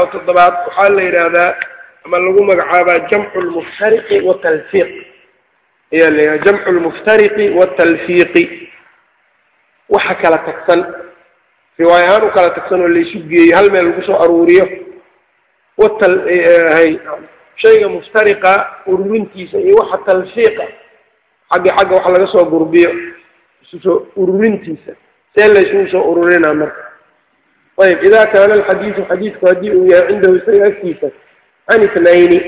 oo toddobaad waxaa la yidhaahdaa ama lagu magacaabaa jamcu lmuftariqi watalfiiq ayaa la yidhahda jamcu lmuftariqi watalfiiqi waxa kala tagsan riwaaya ahaan u kala tagsan oo laysu geeyo hal meel lagu soo aruuriyo. Watalhay shayga muftariqa ururintiisa iyo waxa talfiiqa xagga xagga wax laga soo gurbiyo ururintiisa. See laysugu soo ururinaa marka ayb ida kaana alxadiidu xadiidku haddii uu yahay cindahu isaga agtiisa can itnayni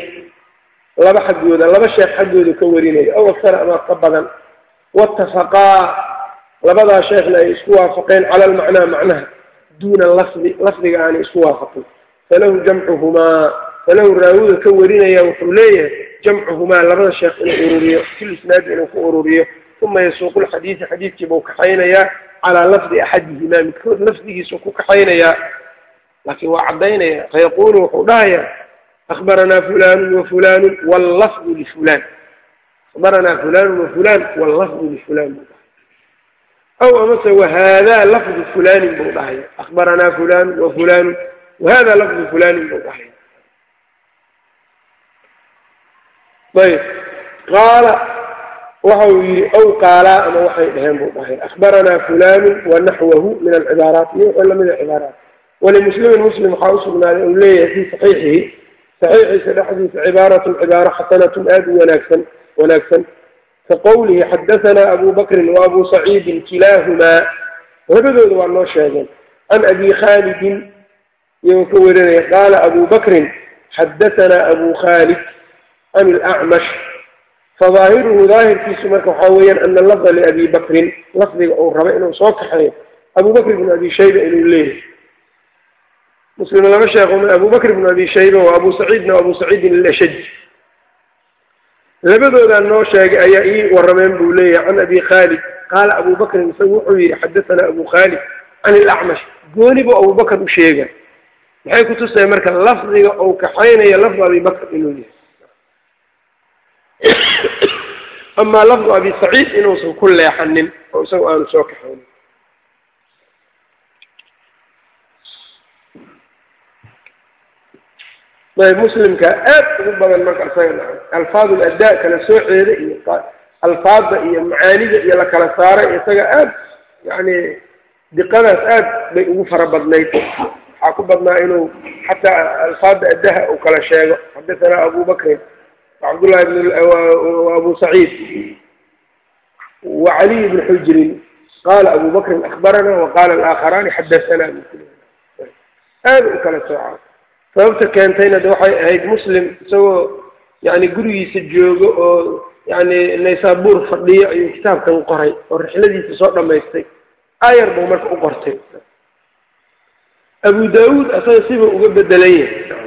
laba xaggooda laba sheekh xaggooda ka warinayo aw aktara ama ka badan waitafaqaa labadaa sheekhna ay isku waafaqeen cala almacnaa macnaha duuna lafdi lafdiga aanay isku waafaqin falahu jamcuhumaa falahu raawiga ka warinaya wuxuu leeyahay jamcuhumaa labada sheekh inuu ururiyo fil isnaadi inuu ku ururiyo uma yasuuqu lxadiidi xadiidkiiba u kaxaynayaa calaa lafdi axadihimaa midkood lafdigiisu ku kaxaynayaa laakiin waa caddaynaya fayaqulu wuxuu dhahayaa akbaranaa fulanu wafulanu wallafdu lifulan akbaranaa fulanu wafulan wallafdu lifulan buu dhahay. Aw amase wahaadaa lafdu fulanin buu dhahaya akbaranaa fulanu wafulanu wahada lafdu fulanin buu dhahaya ayb qaala waxa uu yihi aw qaalaa ama waxay dhaheen buu dhahay. Akbaranaa fulanu wanaxwahu min alcibaaraat. Iyo wuxuu lamida cibaaraat walimuslimin muslim waxaa usugnaaday uu leeyahay fi saxiixihi. Saxiixiisa dhexdiisa cibaaratun cibaaro xasanatun aada u wanaagsan wanaagsan. Ka qowlihi xadahanaa abu bakrin wa abu saciidin kilaahumaa. Labadooda waa noo sheegeen. Can abi khaalidin iyagoo ka warinaya qaala abu bakrin xadahanaa abu khaalid can ilacmash fadaahiruhu daahirkiisu marka waxaa weeyaan ana lafda liabi bakrin lafdiga uu raba inuu soo kaxeeyo abu bakr abi shayba inuu leeyahay. Muslim laba sheekho abu bakr bn abi shayba wa abu saciidna abu saciidin alashaj labadoodaa noo sheegay ayaa ii warameen buu leeyahay can abi khaalid. Qaala abu bakrin isagu wuxuu yihi xadahanaa abu khaalid can ilacmash gooni buu abu bakr u sheega maxay kutusay marka lafdiga uu kaxaynaya lafdu abi bakr inuu yahay amaa lafdu abi saciid inuusan ku leexanin oo isaga aanu soo kaxaynin. Ayb muslimka aad ugu badan marka isaga alfaadu ladaa kala sooceeda iyo alfaada iyo macaanida iyo la kala saaray isaga aad yani diqadaas aad bay ugu fara badnayd. Waxaa ku badnaa inuu xataa alfaada addaha uu kala sheego. Xadahanaa abu bakrin cabdullahi bn abu saciid wacaliy bn xujrin qaala abu bakrin akbarana waqaala alaakharaani xadahanaa aada u kala sooca sababta keentayna de waxay ahayd muslim isagoo yani gurigiisa joogo oo yani naysaabuur fadhiyo ayuu kitaabkan qoray oo rixladiisa soo dhamaystay ayar buu marka u qortay abu daawuud asaga siba uga bedelan yahay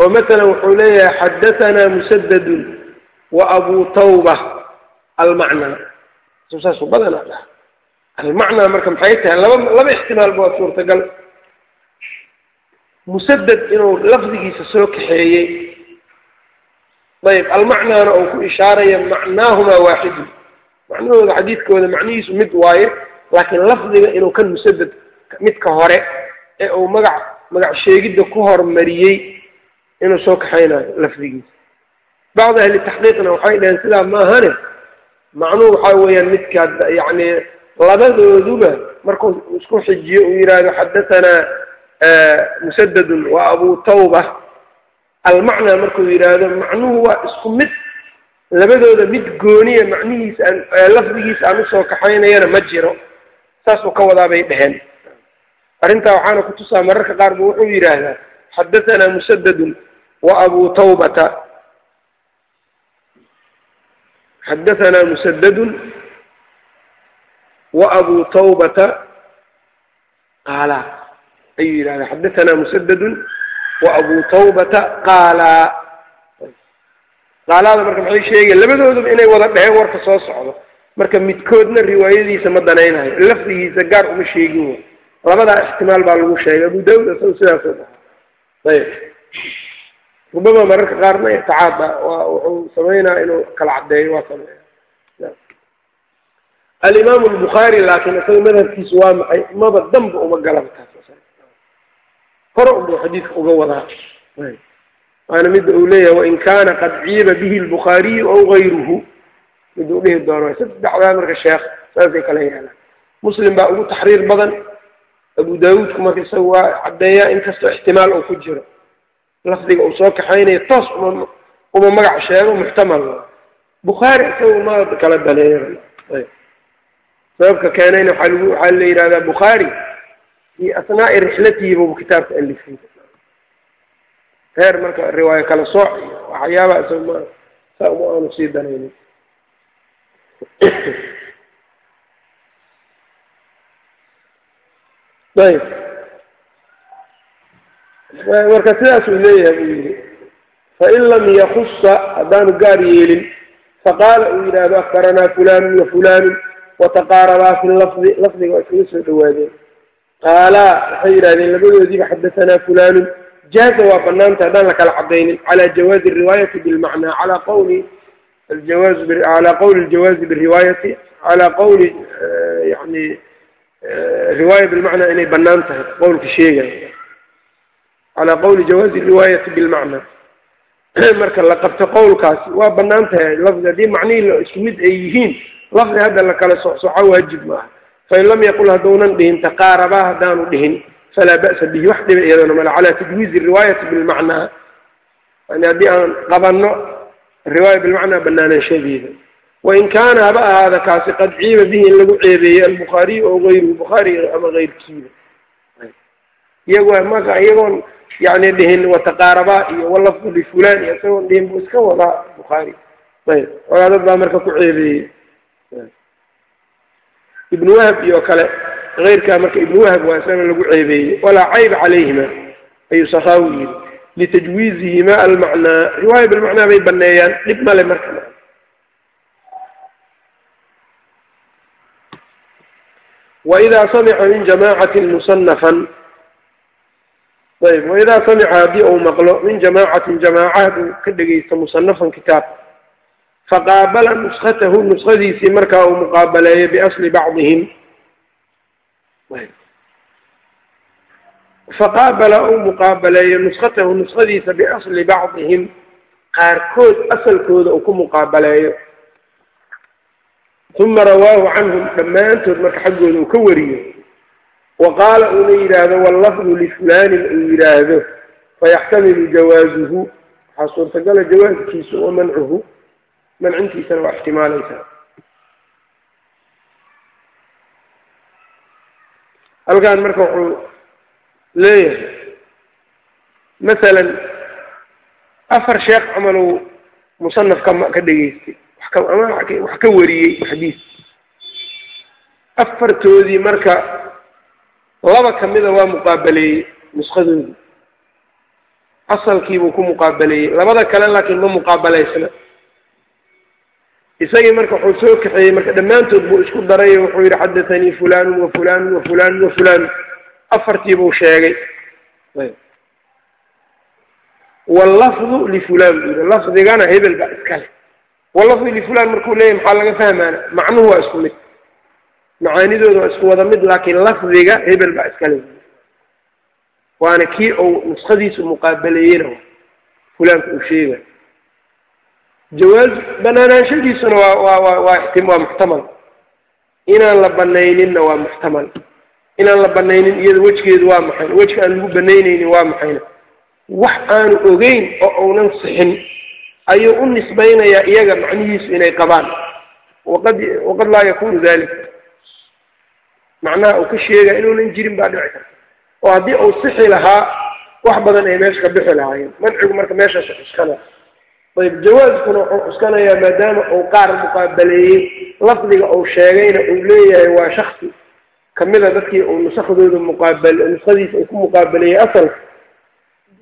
oo masalan wuxuu leeyahay xadahanaa musadadun wa abu tawba almacnaa saasu badanaa dhaha almacnaa marka maxay tahay? Laba laba ixtimaalba waa suurtagal. Musadad inuu lafdigiisa soo kaxeeyey. Ayb almacnaana uu ku ishaaraya macnaahumaa waaxidun macnahooda xadiidkooda macnihiisu mid waaye laakiin lafdiga inuu kan musadad midka hore ee uu magac magac sheegidda ku hormariyey inuu soo kaxaynayo lafdigiisa. Bacdi ahli taxqiiqna waxay dhaheen sidaa maahane. Macnuhu waxaa weeyaan midkaa yani labadooduba markuu isku xijiyo uu yidhaahdo xadahanaa musadadun wa abu tawba. Almacnaa markuu yidhaahdo macnuhu waa isku mid. Labadooda mid gooniya macnihiisa aan lafdigiisa aan u soo kaxaynayana ma jiro. Saasuu ka wadaa bay dheheen arrintaa waxaana kutusaa mararka qaar bu wuxuu yidhaahdaa xadahanaa musadadun musadadun wa abu tawbata qaala ayuu yidhahdaa xadahanaa musadadun wa abu tawbata qaalaa qaalaada marka maxay sheegeen labadooduba inay wada dheheen warka soo socdo marka midkoodna riwaayadiisa ma danaynayo lafdigiisa gaar uma sheegin way labadaa ixtimaal baa lagu sheegay abu daawud isaga sidaasoo dhaha ayb rubama mararka qaarna itacaada waa wuxuu samaynaa inuu kala caddeeyo waa sameeya alimaamu albukhaari laakiin isaga madhabkiisu waa maxay? Maba danba uma galaba taas koro unbuu xadiidka uga wadaa. Waana midda uu leeyahay wain kaana qad ciiba bihi lbukhaariyu aw gayruhu. Mid uu dhihi doono saddexdaa marka sheekh saasay kala yaalaan muslim baa ugu taxriir badan. Abu daawuudku marka isaga waa caddeeyaa inkastoo ixtimaal uu ku jiro lafdiga uu soo kaxaynayo toos uma uma magac sheego muxtamal. Bukhaari isaga ma kala daleeya sababka keenayna waxaa la yidhahdaa bukhaari fi asnaai rixlatihi buu kitaabka alifay. Heer marka riwaayo kala sooc iyo waxyaabaha isaga ma saa uma aanu sii danaynin. Ayb marka sidaas uu leeyahay buu yihi fain lam yakusa haddaanu gaar yeelin faqaala uu yidhaahdo akbaranaa fulanu wa fulanu wataqaarabaa fi lafdi lafdiga waa iskaga soo dhawaadeen qaalaa waxay yidhahdeen labadoodiiba xadahanaa fulanu jaaza waa banaanta haddaan la kala cadaynin cala jawaazi riwaayati bilmacnaa ala qawli aljawaaz ala qawli ljawaazi biriwaayati ala qawli yani riwaaya bilmacnaa inay bannaan tahay qowlka sheegaya calaa qawli jawaazi riwaayati bilmacnaa. Marka la qabto qowlkaasi waa bannaan tahay lafdi. Haddii macnihii isku mid ay yihiin lafdi hadda la kala socsoco waajib maaha fain lam yaqul hadduunan dhihin taqaarabaa haddaanu dhihin falaa ba'sa bihi. Wax dhiba iyadana male calaa tajwiizi riwaayati bilmacnaa. Yani haddii aan qabanno riwaaya bilmacnaa banaanaanshadeeda wain kaana haba ahaada kaasi qad ciiba bihi in lagu ceebeeyey albukhaariy oo ayruhu bukhaari ama keyrkiida iyagoo marka iyagoon yani dhihin wataqaarabaa iyo walafdu lifulan iyo isagoon dhihin buu iska wadaa bukhaari ayb ogaa dad baa marka ku ceebeeyey ibnu wahab iyo kale keyrkaa marka ibnu wahab waa isagana lagu ceebeeyey walaa cayba calayhima ayuu sakaawi yiri litajwiizihima almacnaa riwaaya bilmacnaa bay baneeyaan dhib male marka wإida samca min jamacati musanafan ayb waidaa samica haddii uu maqlo min jamaacatin jamaaca hadduu ka dhegaysto musanafan kitaab. Faqaabala nuskatahu nuskadiisii markaa uu muqaabaleeyo biasli bacdihim. Faqaabala uu muqaabaleeyo nuskatahu nuskadiisa biasli bacdihim. Qaarkood asalkooda uu ku muqaabaleeyo. Uma rawaahu canhum dhammaantood marka xaggooda uu ka wariyo wa qaala uuna yidhaahdo wallafdu lifulanin uu yidhaahdo fayaxtamilu jawaazuhu. Waxaa suurtagala jawaaskiisu wa mancuhu. Mancintiisana waa ixtimaalaysaa. Halkan marka wuxuu leeyahay masalan afar sheekh camaluu musanaf ka ka dhegaystay wax ka wariyey xadiis. Afartoodii marka laba kamida waa muqaabaleeyey nusqadoodii asalkiibuu ku muqaabaleeyey labada kale laakiin ma muqaabalaysna isagii marka wuxuu soo kaxeeyey marka dhammaantood buu isku daray wuxuu yihi xadathanii fulanun wa fulanun wa fulanun wa fulanun afartiibuu sheegay. Wallafdu lifulan buu yii lafdigana hebel baa iskale walafdi lifulan markuu leeyahy maxaa laga fahmaana? Macnuhu waa isku mid macaanidooda waa isku wada mid laakiin lafdiga hebel baa iskale waana kii uu nuskhadiisu muqaabaleeyena fulaanka uu sheegay. Jawaaz banaanaanshadiisuna waa waa muxtamal. Inaan la banayninna waa muxtamal. Inaan la banaynin iyada wejgeedu waa maxay. Wejka aan lagu banaynaynin waa maxayna. Wax aanu ogeyn oo uunan sixin ayuu u nisbaynayaa iyaga macnihiisu inay qabaan. Waqad waqad laa yakunu dalika macnaha uu ka sheegaya inuunan jirin baa dhici karta. Oo haddii uu sixi lahaa wax badan ay meesha ka bixi lahaayeen. Mancigu marka meeshaas cuskana ayb jawaaskuna wuxuu cuskanayaa maadaama uu qaar muqaabaleeyey. Lafdiga uu sheegayna uu leeyahay waa shaksi kamida dadkii uu nusakhdooda muqaabal nuskhadiisa uu ku muqaabaleeyey asalka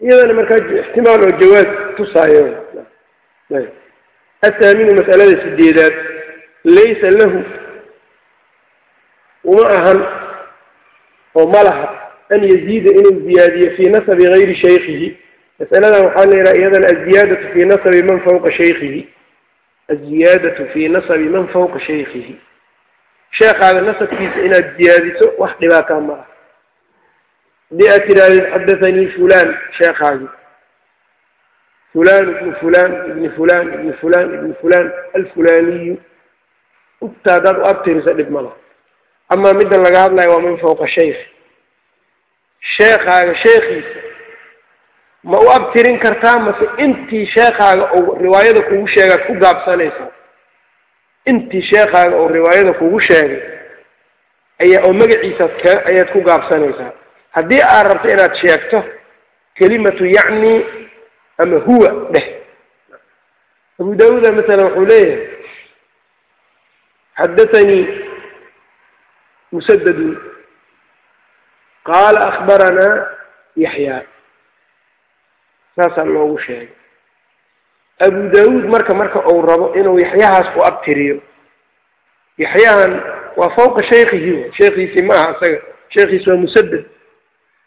iyadana markaa ixtimaal oo jawaaz tusaayo. Athaaminu mas'alada sideedaad. Laysa lahu uma ahan oo ma laha an yaziida inuu ziyaadiyo fii nasabi gayri shaykihi masaladan waxaa la yidhaha iyadana aziyaadatu fii nasabi man fawqa shaykihi aziyaadatu fii nasabi man fawqa shaykihi sheekhaada nasabkiisa inaad ziyaadiso wax dhibaataa ma ah haddii aad tirahdid xadathanii fulan sheekhaagi fulan ibnu fulan ibni fulan ibni fulan ibni fulan alfulaniyu inta haddaad u abtirisa dhib mala amaa midda laga hadlayo waa min fawqa shaykh sheekaaga sheekhiisa. Ma u abtirin kartaa mase intii sheekaaga ou riwaayada kugu sheegaad ku gaabsanaysaa? Intii sheekaaga ou riwaayada kugu sheegay ayaa oo magaciisaad ka ayaad ku gaabsanaysaa. Haddii aad rabto inaad sheegto kelimatu yacni ama huwa dheh. Abu daawuuda masalan wuxuu leeyahay xadathanii musadadun qaala akbaranaa yaxyaa saasaa loogu sheegay abu daawuud marka marka uu rabo inuu yaxyahaas ku abtiriyo yaxyahan waa fawqa shaykhihi sheekhiisii ma aha isaga sheekhiisi waa musadad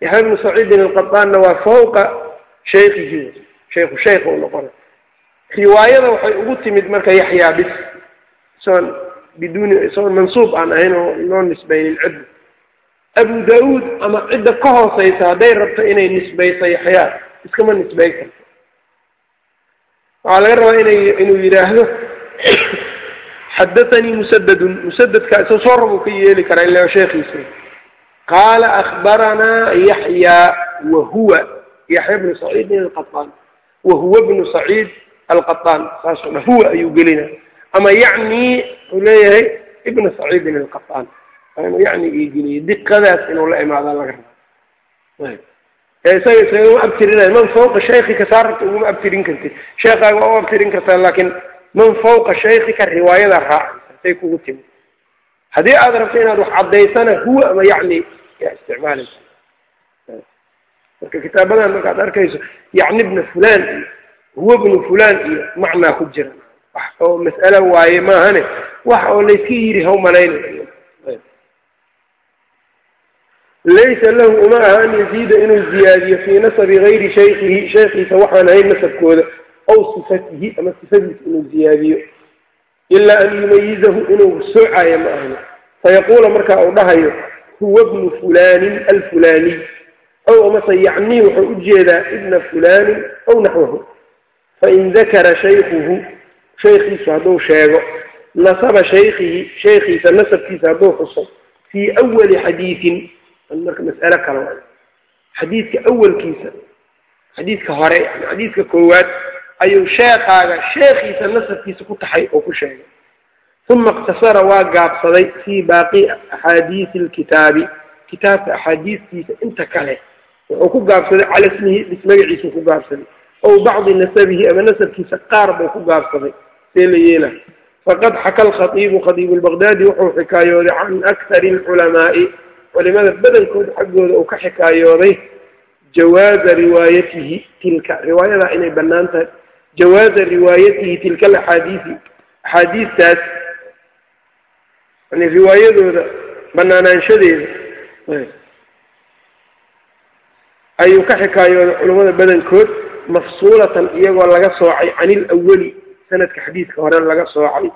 yaxya bnu saciidin alqabaanna waa fawqa shaykhihi shaykhu shaykh u noqona riwaayada waxay ugu timid marka yaxyaa bis biduuni isagoon mansuub aan ahayn oo loo nisbaynin cidda abu daawuud ama cidda ka hooseysa hadday rabto inay nisbayso yaxyaa iskama nisbay karto waxaa laga rabaa inay inuu yidhaahdo xadathanii musadadun musadadka isa soo rabuu ka yeeli karaa ila sheekhiisa qaala akbaranaa yaxyaa wahuwa yaxya bnu saciidin alqataan wahuwa bnu saciid alqataan saasoo dha huwa ayuu gelina ama yacni wuxuu leeyahay ibna saciidin alqataan inuu yacni iigeliyo diqadaas inuu la imaada laga raba isaga isagama abtirinayo man fawqa shaykhika saa rabta uguma abtirin kartid. Sheekaaga waa u abtirin kartaa laakiin man fawqa shaykhika riwaayada raacaysa say kugu timi haddii aad rabto inaad wax caddaysana huwa ama yacni yaa isticmaalaysa. Marka kitaabadan markaad arkayso yacni bna fulan iyo huwa bnu fulan iyo macnaa ku jira wax oo mas'alo waaye maahane wax oo layska yidhi haw malaynayo laysa lahu uma aha an yaziida inuu ziyaadiyo fii nasabi gayri shaykihi sheekhiisa waxaan ahayn nasabkooda aw sifatihi ama sifadiisa inuu ziyaadiyo. Ilaa an yumayizahu inuu soocayo ma ahno fayaquula markaa uu dhahayo huwa bnu fulanin alfulaniy aw amase yacnii wuxuu u jeedaa ibna fulanin aw naxwahu. Fain dakara shaykhuhu shaykhiisu hadduu sheego nasaba shaykihi shaykhiisa nasabkiisa hadduu xuso fii awali xadiidin marka mas'alo kale waay. Xadiidka awalkiisa xadiidka hore yani xadiidka koowaad ayuu sheekaaga sheekhiisa nasabkiisa ku taxay oo ku sheegay. Uma iqtasara waa gaabsaday fii baaqi axaadiisi alkitaabi. Kitaabka axaadiistiisa inta kale wuxuu ku gaabsaday cala ismihi bis ku gaabsaday. Aw bacdi nasabihi ama nasabkiisa qaar buu ku gaabsaday see la yeela faqad xaka alkhatiibu khatiibu lbaqdaadi wuxuu xikaayooday can akari alculamaai culimada badankooda xaggooda uu ka xikaayooday jawaaza riwaayatihi tilka. Riwaayadaa inay bannaan tahay. Jawaaza riwaayatihi tilka alaxaadiisi. Axaadiistaas yani riwaayadooda banaanaanshadeeda ayuu ka xikaayooday culimmada badankood mafsuulatan iyagoo laga soocay can ilawali sanadka xadiidka hore laga soocay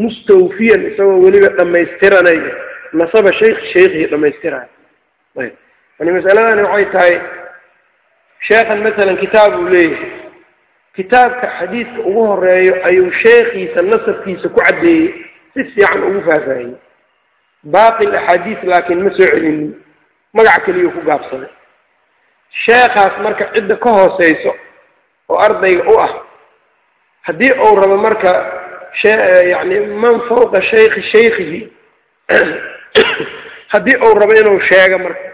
mustawfiyan isagoo weliba dhamaystiranaya nasaba shaykh shaykhihi dhamaystirayo yani masaladani waxay tahay sheekhan masalan kitaab uu leeyahay. Kitaabka xadiidka ugu horeeyo ayuu sheekhiisa nasabkiisa ku caddeeyey si fiican ugu faahfaahiyey baaqi axaadiis laakiin ma soo celinin magac keliyuu ku gaabsaday sheekhaas marka cidda ka hooseyso oo ardayga u ah haddii uu rabo marka yani man fawqa shaykhi shaykhihi haddii uu rabo inuu sheego marka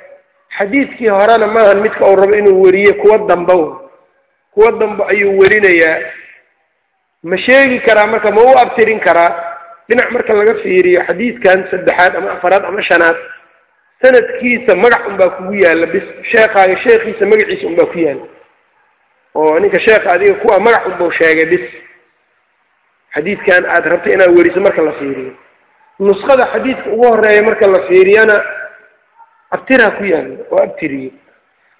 xadiidkii horena maahan midka uu rabo inuu weriyo kuwa damba kuwa dambe ayuu werinayaa ma sheegi karaa marka ma u abtirin karaa dhinac marka laga fiiriyo xadiidkan saddexaad ama afaraad ama shanaad. Sanadkiisa magac unbaa kugu yaalla bis sheekaaga sheekhiisa magaciisa unbaa ku yaalla oo ninka sheekha adiga kuwa magac unbau sheegay bis xadiidkan aada rabto inaad weriso marka la fiiriyo. Nuskhada xadiidka ugu horreeya marka la fiiriyana abtiraa ku yaalla oo abtiriye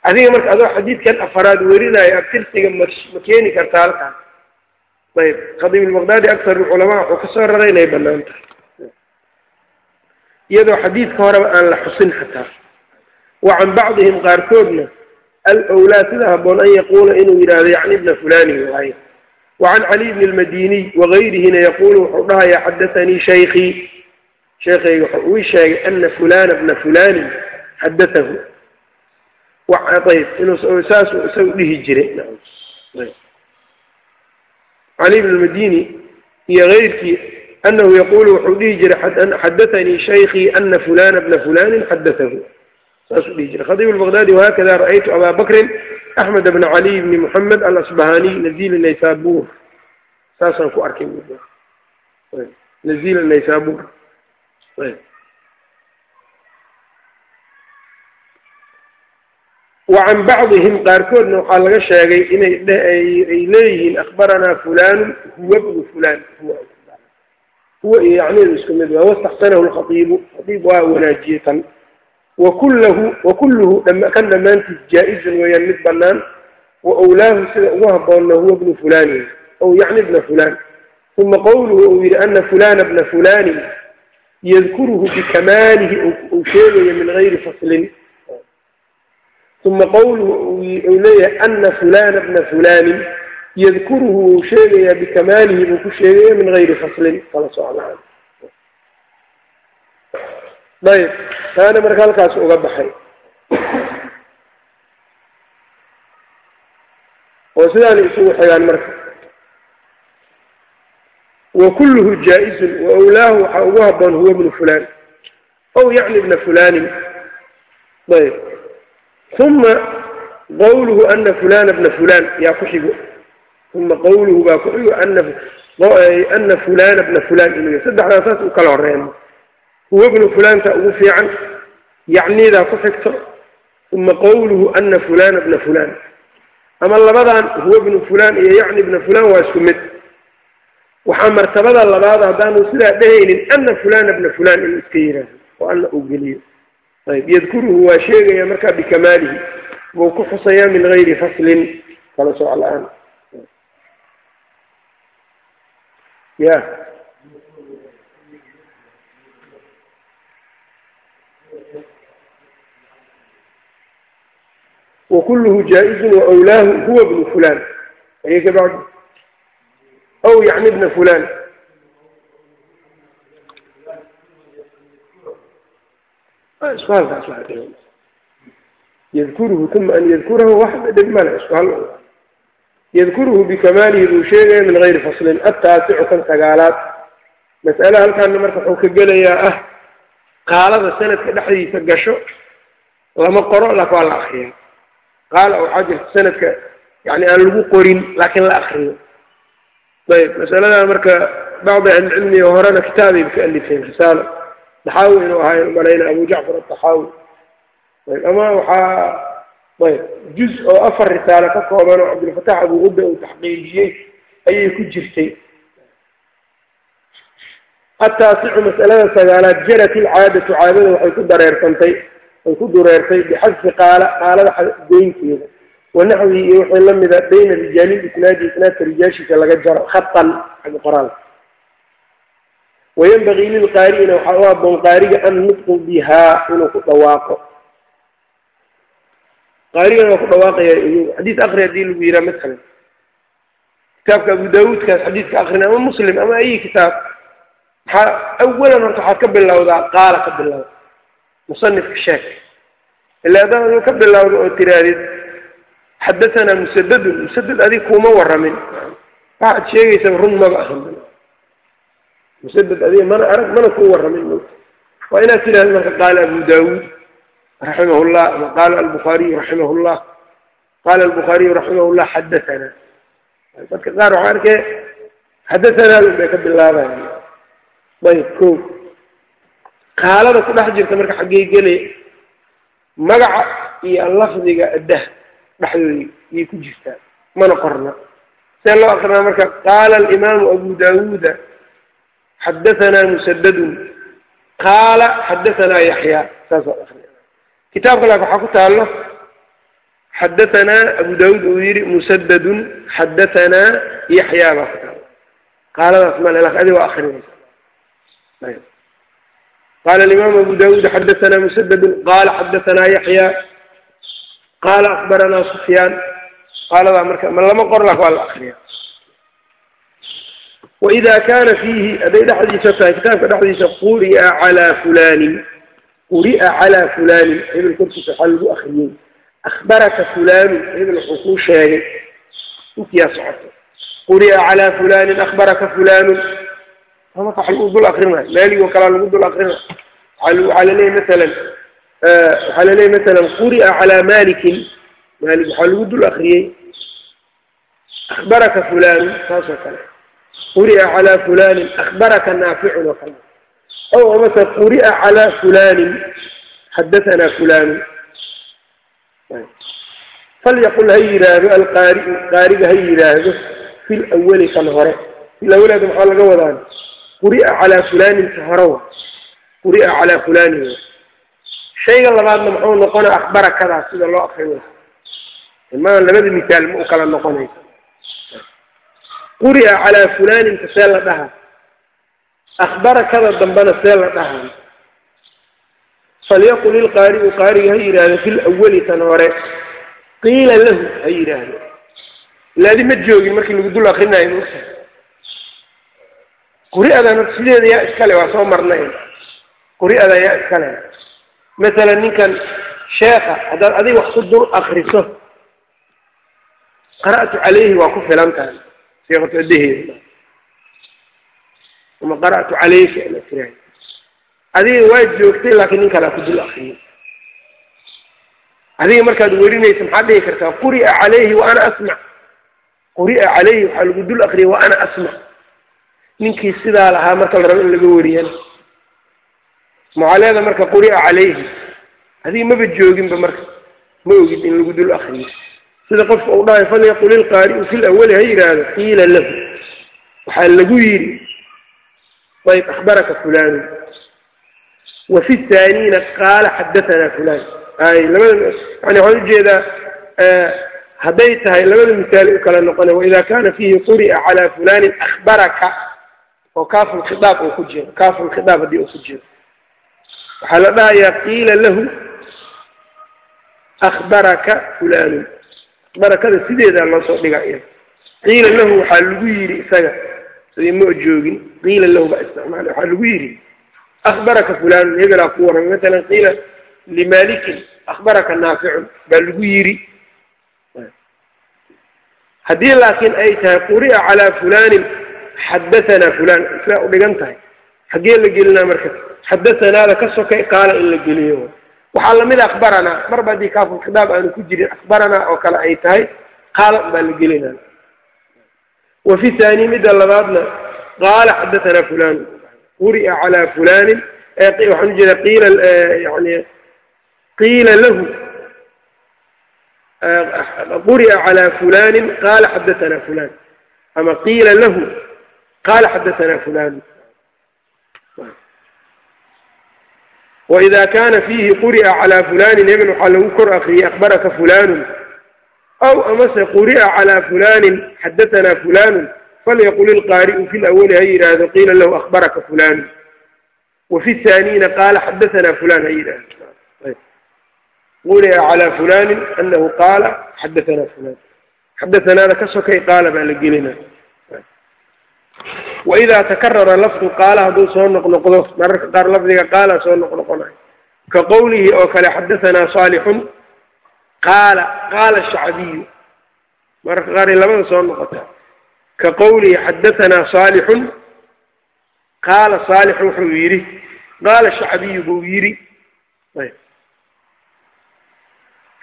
adiga marka adoo xadiidkan afaraad werinayo abtirsiga ma keeni karta halkaan. Ayb khadiib albaqdaadi aktar culamaa wuxuu ka soo raray inay bannaan tahay. Iyadoo xadiidka horeba aan la xusin xataa. Wa can bacdihim qaarkoodna alwlaa sida haboon an yaquula inuu yidhaahdo yacni ibna fulani waaye wacan cali bni lmadiniy wagayrihina yaquulu wuxuu dhahayaa xadaanii shaykii sheekayga wuxuu ii sheegay ana fulana bna fulani xadatahu ayb inuu saasuu isagu dhihi jiray. Cali bn madini iyo ayrkii anahu yaquulu wuxuu dhihi jiray xadaanii shaykii ana fulana bna fulani xadatahu saasuu dhihi jiray khadiib lbaqdaadi wahakada ra'aytu aba bakrin axmed bna caliy bni muxamed alasbahaniy nazil naysabur saasaan ku arkay nazil naysabur wa can bacdihim qaarkoodna waxaa laga sheegay inay ay leeyihiin akhbaranaa fulanu huwa bnu fulan. Huwa iyo yacnidu isku mid waa wastaxsanahu lkhaiibu khaiib waa wanaajiyey tan. wakullahu wakulluhu kan dhammaantiis jaa-izun weeyaan mid banaan wa wlaahu sida ugu haboonna huwa bnu fulani aw yacni bna fulan uma qowluhu uu yihi ana fulana bna fulani yadkuruhu bikamaalihi uu sheegayo min gayri faslin uma qowluhu uu leeyahay ana fulana bna fulanin yadkuruhu uu sheegayaa bikamaalihi buu ku sheegaya min gayri faslin kala soclaan ayb taana marka halkaas uga baxay. Oo sidaana isugu xigaan marka. Wa kulluhu jaa-izun wa wlaahu waxaa ugu haboon huwa bnu fulan aw yacni bna fulanin ayb uma qawluhu ana fulana bna fulan yaa ku xigo. Uma qawluhu baa ku xigo ana fulana bna fulan inuu yahy saddexdaa saas u kala horeeno huwa bnu fulaanta ugu fiican yacnidaa ku xigto uma qawluhu ana fulana bna fulan ama labadan huwa bnu fulan iyo yacni bna fulan waa isku mid waxaa martabada labaad haddaanu sidaa dhehaynin ana fulana bna fulan inuu iska yihaaho oo ana uu geliyo ayb yadkuruhu waa sheegaya markaa bikamaalihi buu ku xusayaa min gayri faslin kala sooc la'aan ya وكله جائز وأولاه هو ابن فلان هيك بعد أو يعني ابن فلان سؤال صحيح يذكره ثم أن يذكره وحده بمنع سؤال يذكره بكماله ذو شيء من غير فصل التاسع كان تقالات مسألة هل كان مرفع كقليا أه qaalada sanadka dhexdiisa gasho lama qoro laakin waa la akriyaa. Qaala waxaa jirta sanadka yani aan lagu qorin laakiin la akriyo. Ayb masaladan marka bacdi ahlicilmiga horena kitaabay ku alifeen risaalo daxaawi inuu ahaa inu malayna abu jacfar adaxaawi ama waxaa ayb juz oo afar risaalo ka koobanoo cabdilfatax abuuqudda uu taxqiijiyey ayay ku jirtay ataasicu masalada sagaalaad jarat ilcaadatu caadada waxay ku dareersantay ay ku dureertay bixadfi qaala qaalada goynteeda wanaxwihi iyo waxay la mida bayna rijaali isnaadi isnaadka rijaashiisa laga jaro khatan xagga qoraalka wayanbagii lilqaari'ina waxaa u haboon qaariga an nutqu bihaa inuu ku dhawaaqo. Qaarigana waa ku dhawaaqaya xadiis akri haddii lagu yihaa matalan kitaabka abu daawuudkaas xadiiska akrin ama muslim ama ayi kitaab maxaa awalan horta waxaad ka bilowdaa qaala ka bilowda. Musanifka sheek ila haddaan aduu ka bilowda oo tiraadid xadatanaa musadadun musadad adig kuuma waramin. Waxaad sheegaysaba run maba ahan musadad adiga mana arag mana kuu waramin. Waa inaad tirahdid marka qaala abu daawuud raximah llah ama qaala albukhaariyu raximah llah qaala albukhaariyu raximah llah xadatanaa dadka qaar waxaa arkee xadatanaa bay ka bilaabayan ayb ko qaalada ku dhex jirta marka xaggey gelay magaca iyo lafdiga addah dhexdoodii yay ku jirtaa. Mana qorna. See loo akrinaa marka qaala alimaamu abu daawuuda xadahanaa musadadun qaala xadahanaa yaxyaa saasoo akriya kitaabka laak waxaa ku taallo xadahanaa abu daawuud uu yihi musadadun xadahanaa yaxyaa baa ku taalo qaaladaas male lak adi waa akrinaysa qala alimaam abu dawuud xadaثna msdd qala xadaثna yaxya qala akbarana sufyaan qaaladaa marka ma lama qor lak waa la akriya waida kana fiihi hadday dhexdiisa tahay kitaabka dhexdiisa quri'a calaa fulanin quri'a calaa fulanin hebel korkiisa waxaa lagu akriyey akhbaraka fulanu hebel wuxuu kuu sheegay intiyaa socoto quri'a calaa fulanin akhbaraka fulanu marka waxa lagu dul akrinay maaligoo kalea lagu dul akrinay waxaa laleeyahy masalan waxaa laleeyahy masalan quri'a calaa malikin malik waxaa lagu dul akriyey akhbaraka fulanu saasoo kale. Quri'a calaa fulanin akhbaraka naaficun oo kale. Ow amase quri'a calaa fulanin xadathana fulanu falyaqul ha yidhaahdo alqaari'u qaariga ha yidhaahdo fi lawali kan hore. Fi lawalaada maxaa laga wadaan quri'a calaa fulanin ka hore wa. Quri'a calaa fulanin wa. Shayga labaadna muxuu noqona akhbarakadaa sida loo akrin lahaa ilmaha labada misaal ma u kala noqonayso quri'a calaa fulaninka see la dhahaa. Akhbarakada dambena see la dhahaa. Falyaqul ilqaari'u qaariga ha yidhaahdo fi lawali kan hore. Qiila lahu ha yidhaahdo ilaadi ma joogin markii lagu dul akrinayo mogta quri'adan sideeda yaa iskale waa soo marnay. Quri'ada yaa iskale. Masalan ninkan sheekha haddaad adiga wax ku dul akriso qara'tu calayhi waa ku filan tahay sheekatu adaheeda ama qara'tu calayka la tirahay adiga waa joogtay laakiin nin kalea ku dul akriyay adiga markaad werinaysa maxaad dhihi kartaa? Quri'a calayhi wa ana asmac quri'a calayhi waxaa lagu dul akriyay wa ana asmac ninkii sidaa lahaa marka la rabo in laga wariyan mucaleeda marka quri'a calayhi. Adiga maba jooginba marka ma ogid in lagu dul akriyo sida qofka uu dhahay falyaqul ilqaari'u fi lawali ha yidhaahdo qiila lahu. Waxaa lagu yidhi ayb akhbaraka fulanu wa fi thaaniina qaala xadathana fulan ay labada yani waxaan u jeedaa hadday tahay labada misaal u kala noqona waida kana fiihi quri'a calaa fulanin akhbaraka oo kaafulkhiaab oo ku jiro kaafulkhiaab haddii uu ku jiro. Waxaa la dhahayaa qiila lahu akhbaraka fulanun akhbarakada sideedaa loo soo dhigaya qiila lahu waxaa lagu yidhi isaga sidii ma joogin qiila lahu baa isticmaala waxaa lagu yidhi akhbaraka fulanun hebelaa ku warramay masalan qiila limalikin akhbaraka naaficun baa lagu yidhi. Haddii laakiin ay tahay quri'a calaa fulanin xadathana fulan sidaa u dhigan tahay. Xaggee la gelinaa marka xadathanaada ka sokay qaala in la geliyo. Waxaa la mid a akhbaranaa marba haddii kaafulkhidaab aanu ku jirin akhbaranaa oo kale ay tahay qaala baa la gelinaa. Wa fi haani midda labaadna qaala xadathana fulan quri'a calaa fulanin waxaan ujeeda qiila yani qiila lahu quri'a calaa fulanin qaala xadathana fulan ama qiila lahu qaala xadathana fulan waida kana fiihi quri'a calaa fulanin hebel waxaa lagu kor akriyay akhbaraka fulanu aw amase quri'a calaa fulanin xadathana fulanu falyaqul ilqaari'u fi lawali ha yidhaahdo qiila lahu fulanu wa fi thaaniina qaala xadathana fulan ha yidhaahdo quri'a calaa fulanin anahu qaala xadathana fulan xadathanaada ka sokay qaala baa la gelina waidaa takarara lafdu qaala hadduu soo noqnoqdo mararka qaar lafdiga qaala soo noqnoqonayo ka qowlihi oo kale xadahanaa saalixun qaala qaala shacbiyu mararka qaar labada soo noqota ka qowlihi xadahanaa saalixun qaala saalix wuxuu yidhi qaala shacbiyu buu yidhi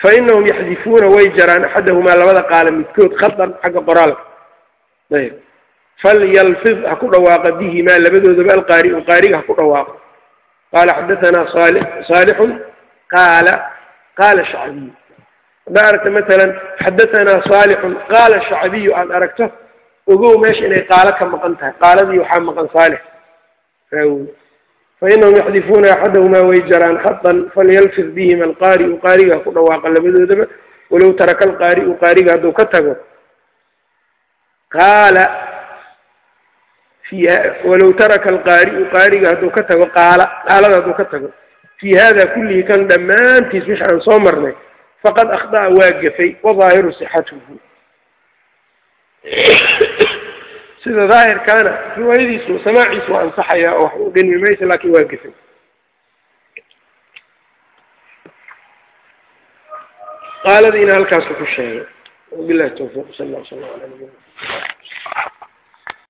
fa inahum yaxdifuuna way jaraan axadahumaa labada qaala midkood khadan xagga qoraalka falyalfid ha ku dhawaaqa bihimaa labadoodaba alqaari'u qaariga ha ku dhawaaqo qaala xadahanaa saalixun qaala qaala shacbiyu haddaa aragta masalan xadahanaa saalixun qaala shacbiyu aada aragto ogow meesha inay qaalo ka maqan tahay qaaladii waxaa maqan saalix fainahum yaxdifuuna axadahumaa way jaraan khadan falyalfid bihima alqaari'u qaariga ha ku dhawaaqa labadoodaba walow taraka alqaari'u qaariga hadduu ka tago qaala walow taraka alqaari'u qaariga hadduu ka tago qaala qaalada hadduu ka tago fii hada kullihi kan dhammaantiis wix aan soo marnay faqad akhda'a waa gafay wadaahiru sixatuhu sida daahirkaana riwaayadiisu samaaciisu waa ansaxayaa oo wax u dhilmi maysa laakiin waa gafay qaaladiina halkaasu ku sheegay wabilahi tawfiiq sal sala ala nabina